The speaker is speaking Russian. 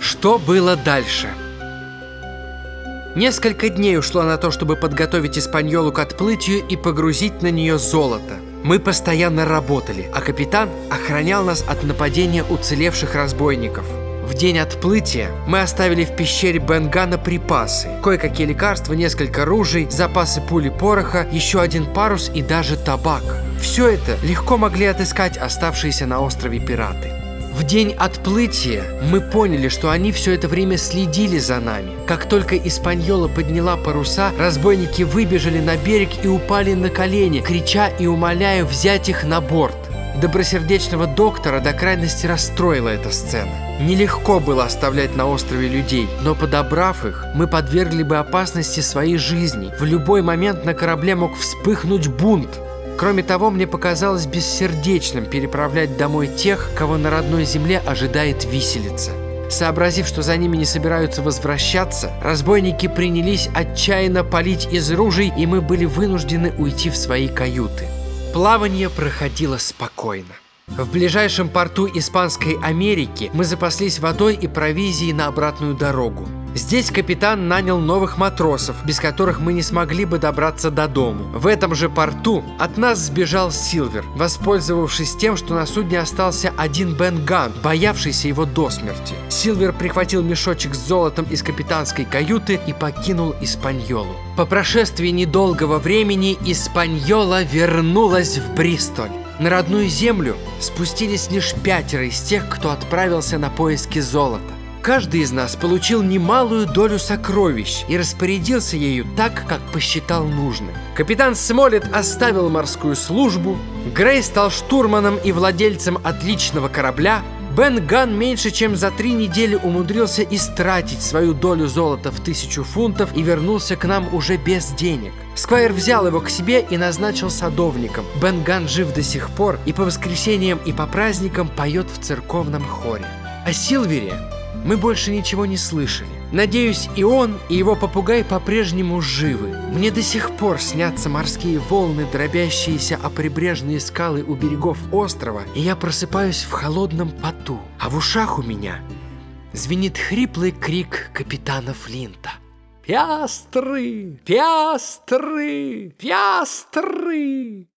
Что было дальше? Несколько дней ушло на то, чтобы подготовить Испаньолу к отплытию и погрузить на нее золото. Мы постоянно работали, а капитан охранял нас от нападения уцелевших разбойников. В день отплытия мы оставили в пещере Бенгана припасы. Кое-какие лекарства, несколько ружей, запасы пули пороха, еще один парус и даже табак. Все это легко могли отыскать оставшиеся на острове пираты. В день отплытия мы поняли, что они все это время следили за нами. Как только Испаньола подняла паруса, разбойники выбежали на берег и упали на колени, крича и умоляя взять их на борт. Добросердечного доктора до крайности расстроила эта сцена. Нелегко было оставлять на острове людей, но подобрав их, мы подвергли бы опасности своей жизни. В любой момент на корабле мог вспыхнуть бунт. Кроме того, мне показалось бессердечным переправлять домой тех, кого на родной земле ожидает виселица. Сообразив, что за ними не собираются возвращаться, разбойники принялись отчаянно палить из ружей, и мы были вынуждены уйти в свои каюты. Плавание проходило спокойно. В ближайшем порту Испанской Америки мы запаслись водой и провизией на обратную дорогу. Здесь капитан нанял новых матросов, без которых мы не смогли бы добраться до дому. В этом же порту от нас сбежал Силвер, воспользовавшись тем, что на судне остался один Бен Ган, боявшийся его до смерти. Силвер прихватил мешочек с золотом из капитанской каюты и покинул Испаньолу. По прошествии недолгого времени Испаньола вернулась в Бристоль. На родную землю спустились лишь пятеро из тех, кто отправился на поиски золота. Каждый из нас получил немалую долю сокровищ и распорядился ею так, как посчитал нужным. Капитан Смолет оставил морскую службу, Грей стал штурманом и владельцем отличного корабля, Бен Ган меньше чем за три недели умудрился истратить свою долю золота в тысячу фунтов и вернулся к нам уже без денег. Сквайр взял его к себе и назначил садовником. Бен Ган жив до сих пор и по воскресеньям и по праздникам поет в церковном хоре. О Силвере мы больше ничего не слышали. Надеюсь, и он, и его попугай по-прежнему живы. Мне до сих пор снятся морские волны, дробящиеся о прибрежные скалы у берегов острова, и я просыпаюсь в холодном поту, а в ушах у меня звенит хриплый крик капитана Флинта. «Пястры! Пястры! Пястры!»